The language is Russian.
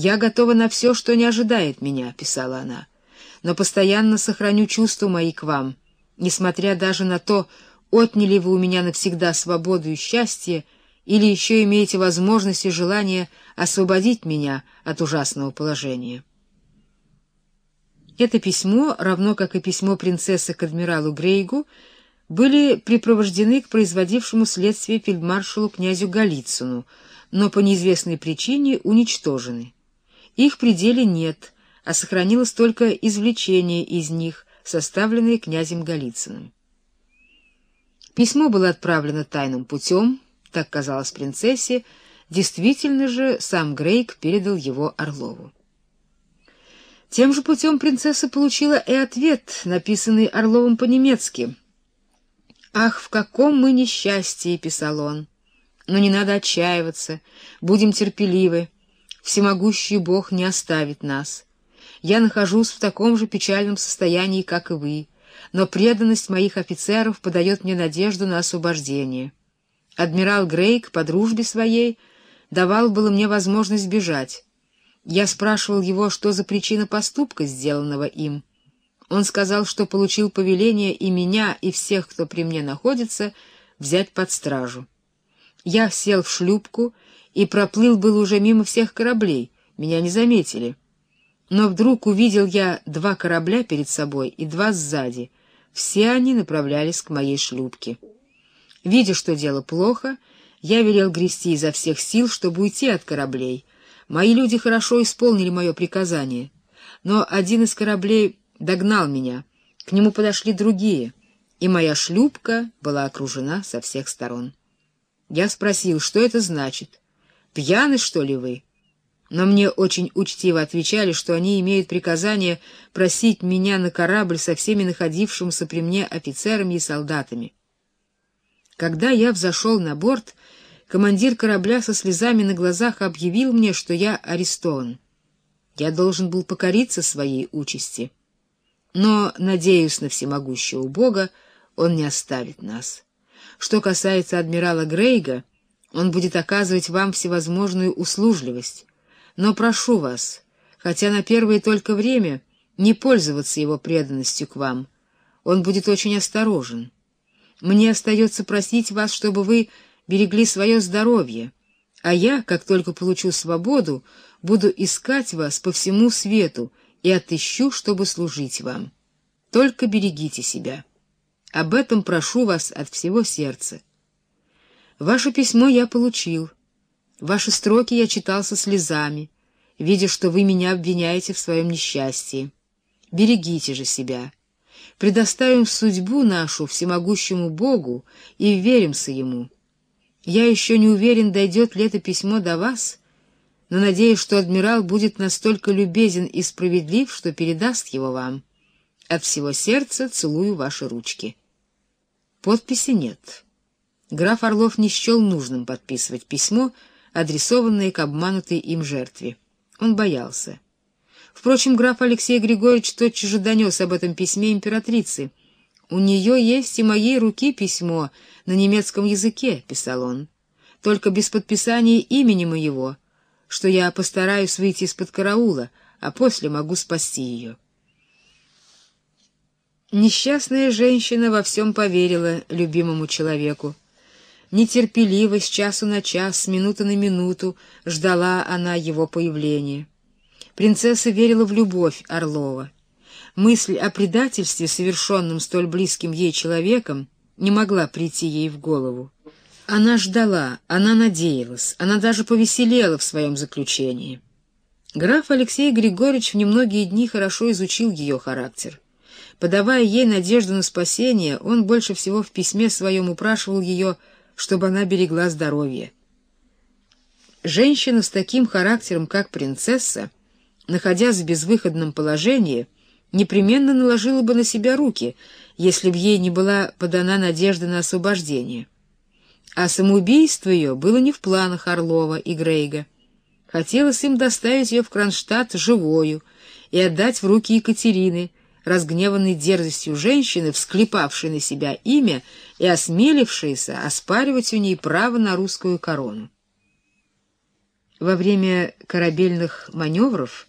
«Я готова на все, что не ожидает меня», — писала она, «но постоянно сохраню чувства мои к вам, несмотря даже на то, отняли вы у меня навсегда свободу и счастье, или еще имеете возможность и желание освободить меня от ужасного положения». Это письмо, равно как и письмо принцессы к адмиралу Грейгу, были припровождены к производившему следствие фельдмаршалу князю Голицыну, но по неизвестной причине уничтожены. Их при деле нет, а сохранилось только извлечение из них, составленное князем Голицыным. Письмо было отправлено тайным путем, так казалось принцессе, действительно же сам Грейк передал его Орлову. Тем же путем принцесса получила и ответ, написанный Орловым по-немецки. «Ах, в каком мы несчастье!» — писал он. «Но не надо отчаиваться, будем терпеливы, всемогущий Бог не оставит нас. Я нахожусь в таком же печальном состоянии, как и вы, но преданность моих офицеров подает мне надежду на освобождение. Адмирал Грейк по дружбе своей давал было мне возможность бежать». Я спрашивал его, что за причина поступка, сделанного им. Он сказал, что получил повеление и меня, и всех, кто при мне находится, взять под стражу. Я сел в шлюпку и проплыл был уже мимо всех кораблей, меня не заметили. Но вдруг увидел я два корабля перед собой и два сзади. Все они направлялись к моей шлюпке. Видя, что дело плохо, я велел грести изо всех сил, чтобы уйти от кораблей, Мои люди хорошо исполнили мое приказание, но один из кораблей догнал меня, к нему подошли другие, и моя шлюпка была окружена со всех сторон. Я спросил, что это значит? Пьяны, что ли, вы? Но мне очень учтиво отвечали, что они имеют приказание просить меня на корабль со всеми находившимися при мне офицерами и солдатами. Когда я взошел на борт, командир корабля со слезами на глазах объявил мне, что я арестован. Я должен был покориться своей участи. Но, надеюсь на всемогущего Бога, он не оставит нас. Что касается адмирала Грейга, он будет оказывать вам всевозможную услужливость. Но прошу вас, хотя на первое только время, не пользоваться его преданностью к вам. Он будет очень осторожен. Мне остается просить вас, чтобы вы берегли свое здоровье, а я, как только получу свободу, буду искать вас по всему свету и отыщу, чтобы служить вам. Только берегите себя. Об этом прошу вас от всего сердца. Ваше письмо я получил. Ваши строки я читал со слезами, видя, что вы меня обвиняете в своем несчастье. Берегите же себя. Предоставим судьбу нашу всемогущему Богу и веримся Ему. Я еще не уверен, дойдет ли это письмо до вас, но надеюсь, что адмирал будет настолько любезен и справедлив, что передаст его вам. От всего сердца целую ваши ручки. Подписи нет. Граф Орлов не счел нужным подписывать письмо, адресованное к обманутой им жертве. Он боялся. Впрочем, граф Алексей Григорьевич тотчас же донес об этом письме императрице — «У нее есть и моей руки письмо на немецком языке», — писал он, — «только без подписания имени моего, что я постараюсь выйти из-под караула, а после могу спасти ее». Несчастная женщина во всем поверила любимому человеку. Нетерпеливо, с часу на час, с минуты на минуту ждала она его появления. Принцесса верила в любовь Орлова. Мысль о предательстве, совершенном столь близким ей человеком, не могла прийти ей в голову. Она ждала, она надеялась, она даже повеселела в своем заключении. Граф Алексей Григорьевич в немногие дни хорошо изучил ее характер. Подавая ей надежду на спасение, он больше всего в письме своем упрашивал ее, чтобы она берегла здоровье. Женщина с таким характером, как принцесса, находясь в безвыходном положении, непременно наложила бы на себя руки, если б ей не была подана надежда на освобождение. А самоубийство ее было не в планах Орлова и Грейга. Хотелось им доставить ее в Кронштадт живою и отдать в руки Екатерины, разгневанной дерзостью женщины, всклепавшей на себя имя и осмелившейся оспаривать у ней право на русскую корону. Во время корабельных маневров